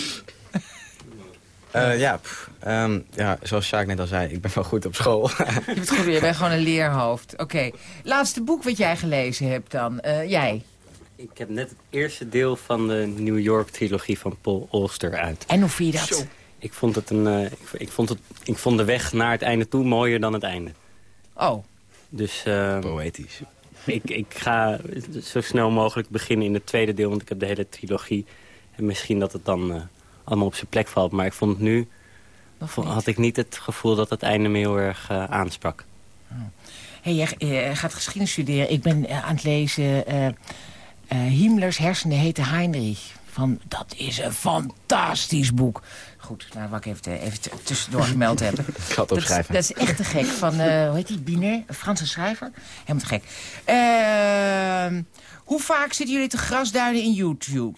Eh, ja, pff, ehm, ja, zoals Sjaak net al zei, ik ben wel goed op school. Je bent goed, je bent gewoon een leerhoofd. Oké. Laatste boek wat jij gelezen hebt dan. Eh, jij. Ik heb net het eerste deel van de New York-trilogie van Paul Auster uit. En hoe vind je dat? Ik vond, het een, eh, ik, ik, vond het, ik vond de weg naar het einde toe mooier dan het einde. Oh. Dus eh, Poëtisch. ik, ik ga zo snel mogelijk beginnen in het tweede deel, want ik heb de hele trilogie. En misschien dat het dan eh, allemaal op zijn plek valt. Maar ik vond het nu, had ik niet het gevoel dat het einde me heel erg eh, aansprak. Hey, jij eh, gaat geschiedenis studeren. Ik ben eh, aan het lezen... Himmlers hersenen heten Heinrich. Van, dat is een fantastisch boek. Goed, nou, wat ik even, even tussendoor gemeld hebben. Ik ga het Dat is, opschrijven. dat is echt te gek. Van, hoe heet die, Biner? Een Franse schrijver. Helemaal te gek. Ehm, hoe vaak zitten jullie te grasduinen in YouTube?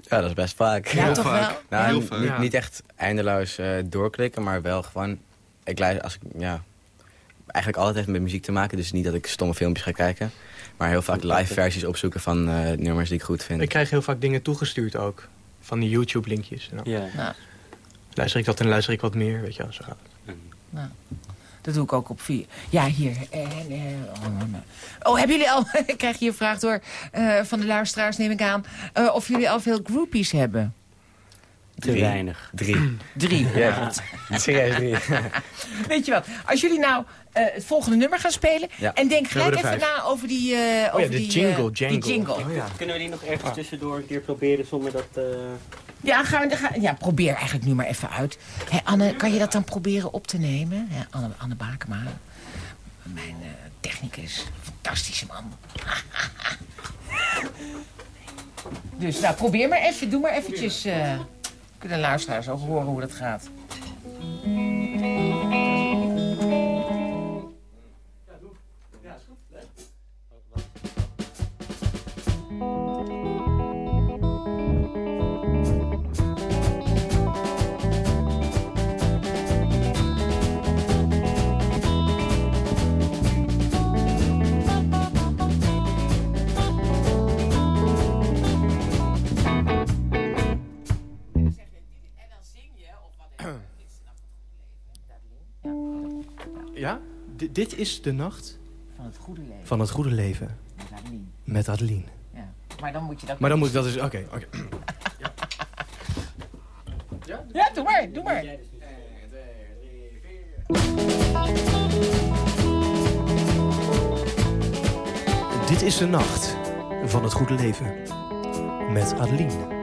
Ja, dat is best vaak. Ja, toch vaak. wel? Nou, Heel vaak. niet, echt eindeloos eh, doorklikken, maar wel gewoon... Ik luister, als ik, ja... Eigenlijk altijd heeft met muziek te maken, dus niet dat ik stomme filmpjes ga kijken. Maar heel vaak live versies opzoeken van eh, nummers die ik goed vind. ik krijg heel vaak dingen toegestuurd ook. Van die YouTube-linkjes. Nou, Ja. Nou, luister ik dat en luister ik wat meer, weet je wel. Zo gaat het. nou, dat doe ik ook op vier. Ja, hier. eh, eh, oh, nee. oh, hebben jullie al... ik krijg hier een vraag door eh, van de luisteraars, neem ik aan. eh, of jullie al veel groupies hebben? Te weinig. Drie. Drie. Ja, serieus drie. Weet je wat? Als jullie nou eh, het volgende nummer gaan spelen... Ja. en denk gelijk even vijf. na over die... eh, Oh ja, over de die, jingle, jangle. Die jingle. Oh ja. Kunnen we die nog ergens tussendoor een keer proberen zonder dat... Ja, ja, probeer eigenlijk nu maar even uit. Hé, Anne, kan je dat dan proberen op te nemen? Ja, Anne, Anne Bakema, mijn eh, technicus, fantastische man. dus nou, probeer maar even, doe maar eventjes. eh kunnen luisteraars ook horen hoe dat gaat. Ja? Dit is de nacht Van het goede leven. van het goede leven. met Adeline. Met Adeline. Ja. Maar dan moet je dat... Maar dan moet ik dat dus... Oké, oké. Ja, doe maar, doe maar. Dit is de nacht van het goede leven. Met Adeline.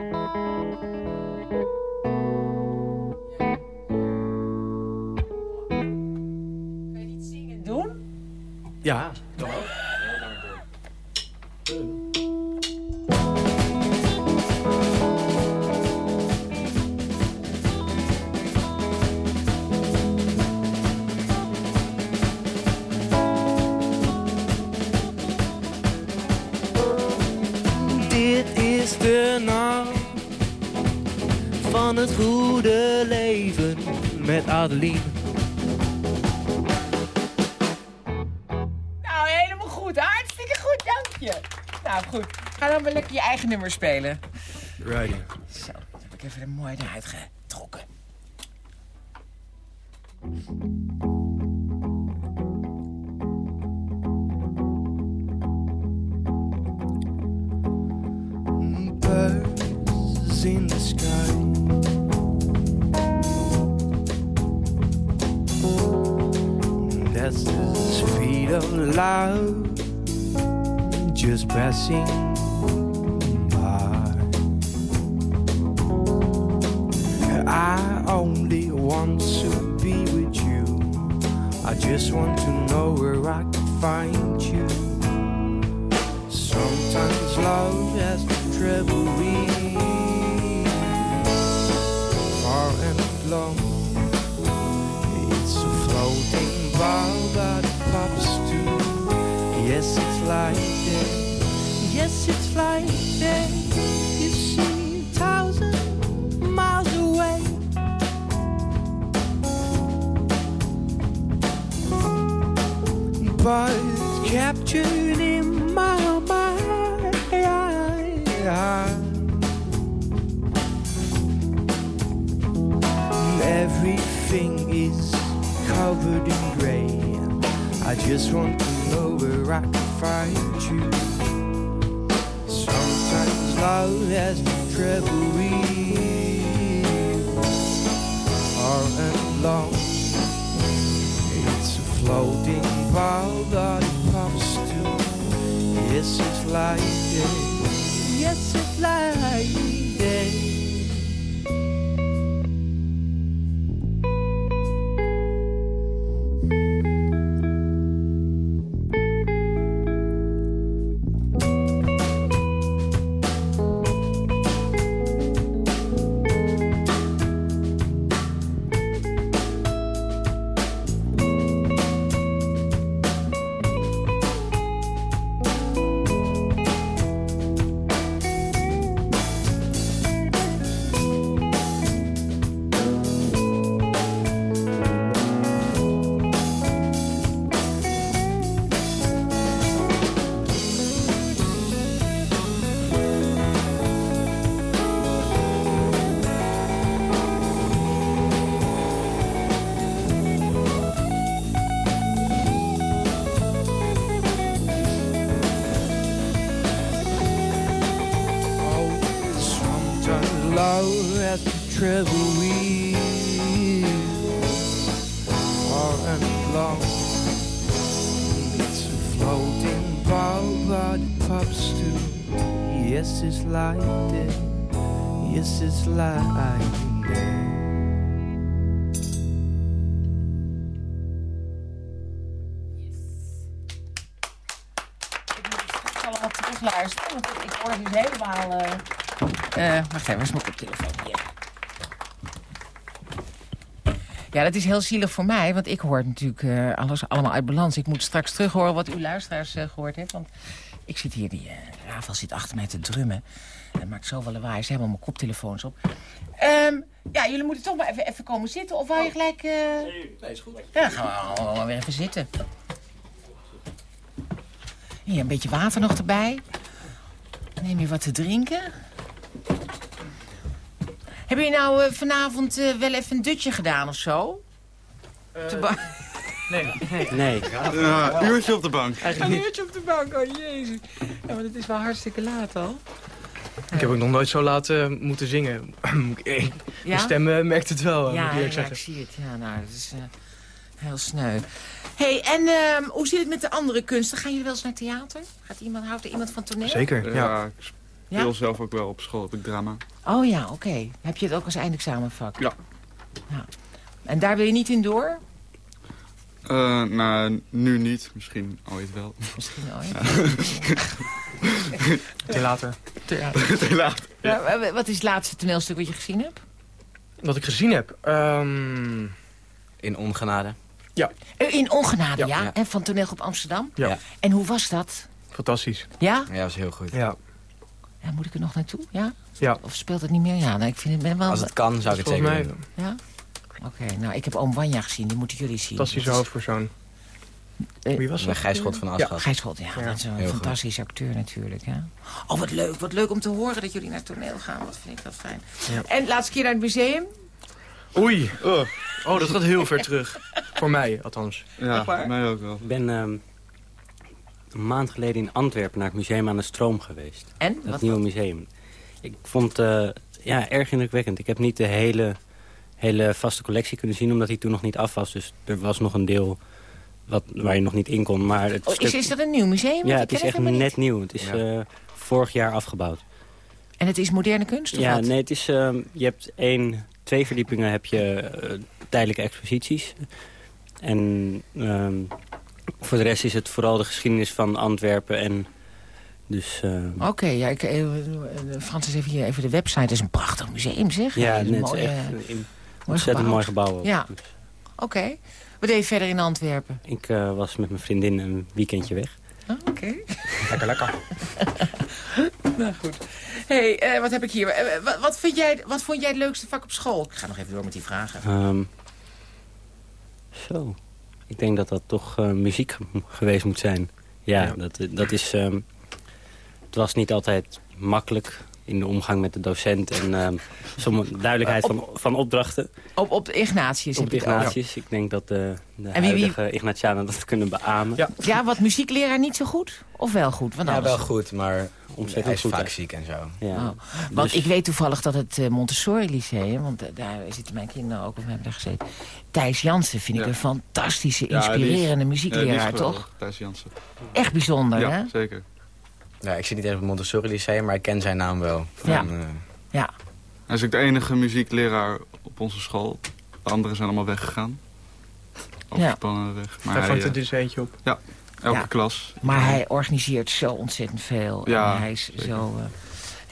nummer spelen. Righty. Zo, dan heb ik even er mooi naar uitgetrokken. Birds in the sky. That's the speed of love just passing want to be with you. I just want to know where I can find you. Sometimes love has to travel with far and long. It's a floating ball that pops to. Yes, it's like that. Yes, it's like that. But captured in my mind. Everything is covered in gray. I just want to know where I can find you. Sometimes love has travel real far and long. It's a floating ball that pops to. Yes, it's like that. Yes, it's like that. Terugluisteren, want ik hoor helemaal... wacht even, waar is mijn koptelefoon? Ja, dat is heel zielig voor mij, want ik hoor natuurlijk eh, alles allemaal uit balans. Ik moet straks terug horen wat uw luisteraars eh, gehoord heeft. Want ik zit hier, die eh Rafael zit achter mij te drummen. En dat maakt zoveel lawaai, ze hebben allemaal koptelefoons op. Ehm, ja, jullie moeten toch maar even, even komen zitten, of wou je gelijk... eh Nee, is goed. Ja, dan gaan we allemaal weer even zitten. Hier, een beetje water nog erbij. Neem je wat te drinken. Heb je nou eh, vanavond wel even een dutje gedaan of zo? Te ba- Nee, nee. Nee. Ja, een uurtje op de bank. Eigenlijk een uurtje op de bank, oh jezus. Ja, maar het is wel hartstikke laat al. Ik heb ook nog nooit zo laat eh, moeten zingen. Ik- Ja? Mijn stem eh, merkt het wel, moet Ja, ik ja, eerlijk ja, zeggen. ik zie het. Ja, nou, dat is eh, heel sneu. hey, en ehm, hoe zit het met de andere kunsten? Gaan jullie wel eens naar theater? Gaat iemand, houdt er iemand van toneel? Zeker, Ja, ja. ik speel Ja? zelf ook wel op school, op het drama. Oh ja, oké. Heb je het ook als eindexamenvak? Ja. ja. En daar wil je niet in door? Eh, nou, nu niet. Misschien ooit wel. Misschien ooit. Te later. Te laat. Ja, wa- wat is het laatste toneelstuk wat je gezien hebt? Wat ik gezien heb? Ehm, In ongenade. Eh, In Ongenade, ja. Ja. Ja. En van toneelgroep Amsterdam. Ja. Ja. En hoe was dat? fantastisch. Ja? Ja, dat was heel goed. Ja. ja? Moet ik er nog naartoe? Ja? Ja. Of speelt het niet meer? Ja, nou, ik vind het ben wel... Als het kan, zou ik het zeker mij doen. Ja? Oké, nou, ik heb Oom Wanja gezien. Die moeten jullie zien. fantastische Dat is- hoofdpersoon. Eh, Wie was Bij dat? Gijs Schot van Ja. Aschat. Gijs ja, Ja, dat is een heel goed. fantastische acteur natuurlijk. Ja. Oh, wat leuk. Wat leuk om te horen dat jullie naar toneel gaan. Wat vind ik dat fijn. Ja. En laatste keer naar het museum? Oei. Oh, dat gaat heel ver terug. Voor mij, althans. Ja, waar? mij ook wel. Ik ben ehm, een maand geleden in Antwerpen naar het museum aan de Stroom geweest. En? Dat Wat, nieuwe museum. Ik vond, eh, ja, erg indrukwekkend. Ik heb niet de hele, hele vaste collectie kunnen zien, omdat hij toen nog niet af was. Dus er was nog een deel wat, waar je nog niet in kon. Maar het Oh, is, stuk- is dat een nieuw museum? Ja, het is echt net niet. nieuw. Het is eh, vorig jaar afgebouwd. En het is moderne kunst of Ja, wat? nee, het is, ehm, je hebt één, twee verdiepingen heb je eh, tijdelijke exposities. En ehm, voor de rest is het vooral de geschiedenis van Antwerpen. En dus, ehm, Oké, ja, ik, eh, Frans, even hier even de website. Het is een prachtig museum, zeg. ja, net echt ontzettend gebouwd. mooi gebouw. ook. Ja, Dus oké. Wat deed je verder in Antwerpen? ik eh, was met mijn vriendin een weekendje weg. Oh, Oké. Lekker, lekker. nou goed. hey, eh, wat heb ik hier? Eh, wat, wat, vind jij, wat vond jij het leukste vak op school? Ik ga nog even door met die vragen. Ehm, zo. Ik denk dat dat toch eh, muziek geweest moet zijn. Ja, Ja. Dat, dat is... ehm, het was niet altijd makkelijk in de omgang met de docent. En ehm sommige duidelijkheid van, van opdrachten. Op, op de Ignatius Op de. Ignatius. Ik denk dat de, de En wie- Ignatianen dat kunnen beamen. Ja. Ja, wat muziekleraar niet zo goed? Of wel goed? Want Ja, anders... wel goed, maar Ontzettend hij is goed, vaak hè? ziek en zo. Ja. Oh. Want Dus- ik weet toevallig dat het eh, Montessori Lyceum, want eh, daar zitten mijn kinderen ook, of hebben daar gezeten. Thijs Jansen vind ik Ja. een fantastische, Ja, is- inspirerende Ja, muziekleraar, toch? Thijs Jansen. Echt bijzonder, hè? Ja, zeker. Ja, ik zit niet echt op het Montessori Lyceum, maar ik ken zijn naam wel. Van, Ja. eh, Ja. Hij is ook de enige muziekleraar op onze school. De anderen zijn allemaal weggegaan. Overspannen weg. Maar Daar hij, vangt er eh, dus eentje op. ja, elke Ja. klas. Maar hij organiseert zo ontzettend veel. Ja, en hij is zeker. zo... eh,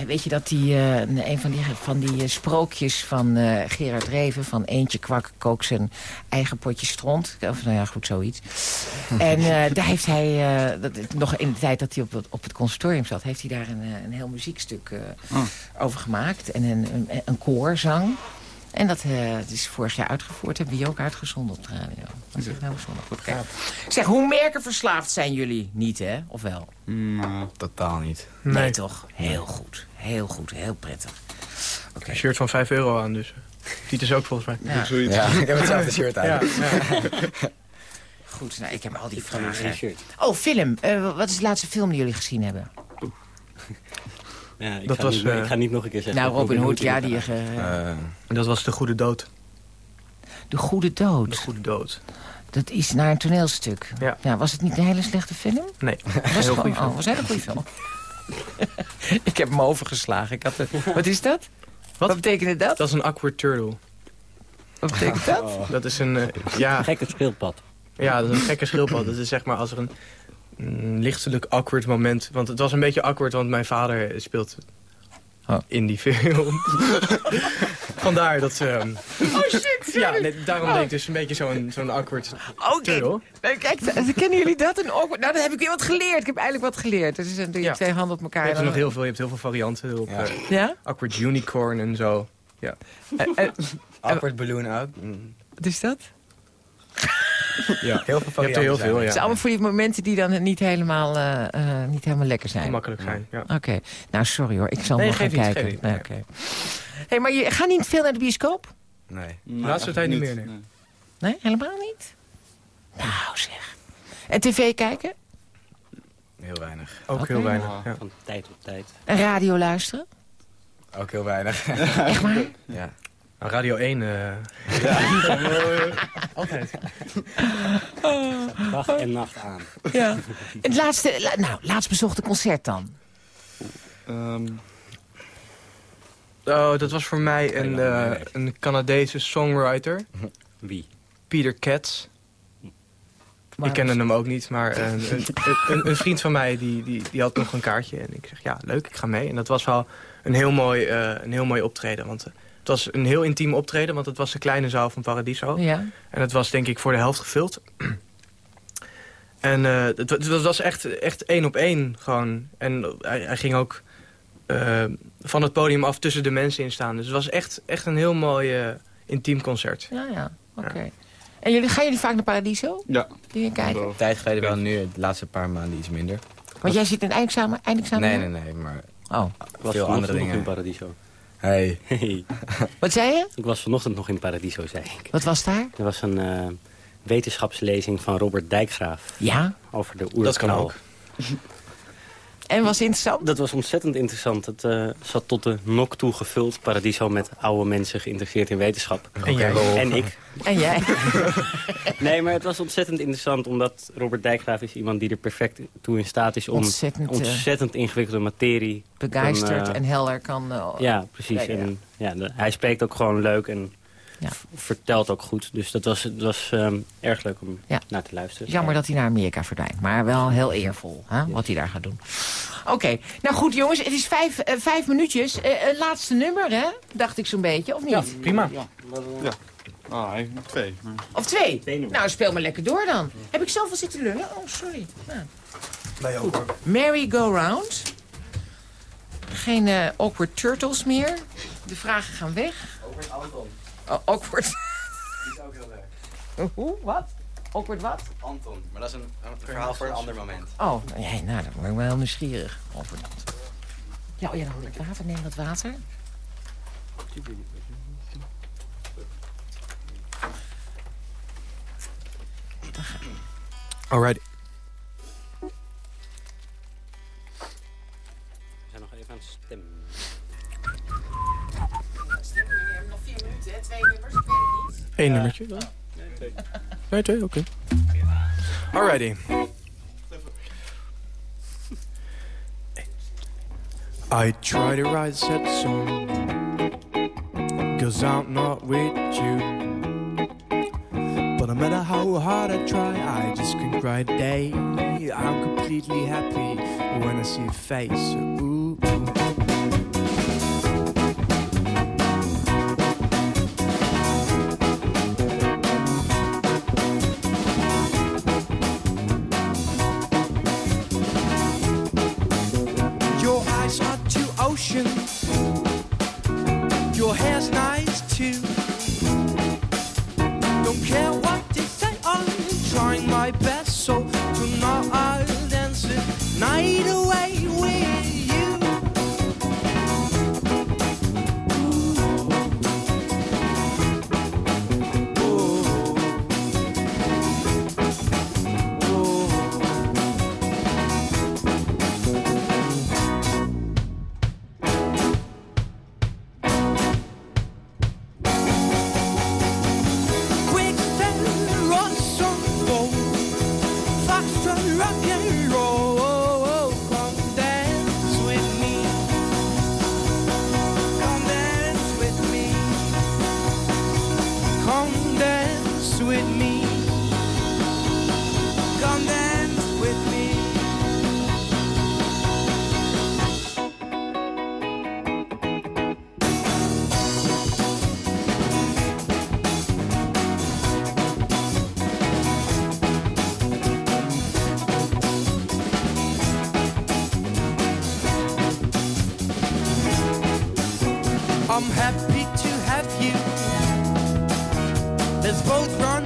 weet je dat die, eh, een van die, van die eh, sprookjes van eh, Gerard Reven... van eentje kwak kookt zijn eigen potje stront. Of nou ja, goed, zoiets. en eh, daar heeft hij, eh, dat, nog in de tijd dat hij op, het- op het conservatorium zat... heeft hij daar een, een heel muziekstuk eh, Oh. over gemaakt. En een, een, een koorzang. En dat, eh, dat is vorig jaar uitgevoerd. Hebben we hier ook uitgezonden op de radio. Dat is echt heel bijzonder goed. Kijk. Zeg, hoe merkenverslaafd zijn jullie? Niet, hè? Of wel? Nou, totaal niet. Nee, Nee. toch? Heel goed. Heel goed. Heel prettig. Oké. Een shirt van 5 euro aan, dus. Ziet is ook volgens mij. Ja. ik heb hetzelfde shirt aan. Ja, Goed, nou, ik heb al die Ik vragen. shirt. Oh, film. Eh, wat is de laatste film die jullie gezien hebben? Ja, ik, Dat ga was, niet, eh, ik ga niet nog een keer zeggen. Nou, Robin Hood, ja, die... eh, Eh, En dat was De Goede Dood. de Goede De Dood. Goede Dood. Dat is naar een toneelstuk. Ja. was het niet een hele slechte film? Nee, Was heel gewoon, goede film. Oh, was een hele goede film. ik heb hem overgeslagen. Ik had wat is dat? Wat, betekende dat? Dat is een awkward turtle. Wat betekent dat? Dat is een, eh, ja, Gekke schildpad. ja, dat is een gekke schildpad. Dat is zeg maar als er een, een lichtelijk awkward moment... Want het was een beetje awkward, want mijn vader speelt Oh. in die film. Vandaar dat ze... ehm, Oh shit, ja, nee, daarom deed ik dus een beetje zo'n zo'n awkward Oké. turtle. Nee, Kijk, t- kennen jullie dat? Een awkward... Nou, dan heb ik weer wat geleerd. Ik heb eigenlijk wat geleerd. Dus dan doe je Ja. twee handen op elkaar. Je hebt nog heel veel, je hebt heel veel varianten op. Ja. eh, Ja? awkward unicorn en zo. Ja. En- awkward balloon ook. Mm. wat is dat? ja. Heel veel Je hebt er heel veel, ja. Het zijn allemaal voor die momenten die dan niet helemaal, eh, eh, niet helemaal lekker zijn. Gemakkelijk zijn, ja. Oké. Nou, sorry hoor. Ik zal Nee, nog gaan niet, kijken. Nee, oké. hey, maar je gaat niet veel naar de bioscoop? Nee. Nee, laatste tijd niet meer, nee. Nee, helemaal niet? Nou, zeg. En tv kijken? Heel weinig. Ook heel weinig. Ja. Ja. Van tijd op tijd. En radio luisteren? Ook heel weinig. Echt waar? ja. Nou, Radio 1. eh Altijd. Dag en nacht aan. Ja. Het laatste, la- nou, laatst bezochte concert dan? Ehm, Oh, dat was voor mij een, eh, een Canadese songwriter. Wie? Peter Katz. Maar ik kende hem ook niet, maar een, een, een, een vriend van mij die, die, die had nog een kaartje. En ik zeg, ja, leuk, ik ga mee. En dat was wel een heel mooi, eh, een heel mooi optreden. Want eh, het was een heel intiem optreden, want het was de kleine zaal van Paradiso. Ja. En het was denk ik voor de helft gevuld. En eh, het, wa- het was echt, echt één op één gewoon. En hij, hij ging ook eh, van het podium af tussen de mensen in staan. Dus het was echt, echt een heel mooi eh, intiem concert. Ja, ja. Oké. En jullie, gaan jullie vaak naar Paradiso? ja. Dingen kijken? Een tijd geleden wel, nu de laatste paar maanden iets minder. Want jij zit in eindexamen? eindexamen Nee, nee, nee, maar Oh. Ik was veel andere nog in dingen. Paradiso. Hey. Hey. Wat zei je? Ik was vanochtend nog in Paradiso, zei ik. Wat was daar? Er was een eh, wetenschapslezing van Robert Dijkgraaf Ja. over de oerknal. Dat kan ook. En was interessant? Dat was ontzettend interessant. Het eh, zat tot de nok toe gevuld. Paradiso met oude mensen geïntegreerd in wetenschap. En jij? En ik. En jij? Nee, maar het was ontzettend interessant. Omdat Robert Dijkgraaf is iemand die er perfect toe in staat is... om Ontzettend, eh, ontzettend ingewikkelde materie... Begeisterd eh, en helder kan... eh, Ja, precies. Ja, ja. En, ja, de- hij spreekt ook gewoon leuk en Ja. vertelt ook goed. Dus dat was, dat was ehm, erg leuk om Ja. naar te luisteren. Jammer dat hij naar Amerika verdwijnt. Maar wel heel eervol hè, wat hij daar gaat doen. Oké, nou goed jongens, het is vijf, eh, vijf minuutjes. Eh, een laatste nummer, hè? Dacht ik zo'n beetje, of niet? Prima. Ja. Ah, eigenlijk twee. Of twee? Nou, speel maar lekker door dan. Heb ik zelf al zitten lullen? Oh, sorry. Nou. Nee, ook hoor. Merry Go Round. Geen eh, awkward turtles meer. De vragen gaan weg. Over Anton. Oh, awkward. Die is ook heel leuk. Hoe? Wat? Awkward wat? Anton. Maar dat is een, een verhaal voor een ander moment. Oh, nee, nou, dan word ik wel heel nieuwsgierig. Awkward. Ja, oh ja, dan moet ik water. Neem wat water. Alright. We zijn nog even aan het stemmen. Eén nummertje dan? Nee, twee, oké. Alrighty. I try to write a sad song Cause I'm not with you But no matter how hard I try I just can't cry day I'm completely happy when I see your face ooh. I'm happy to have you. Let's both run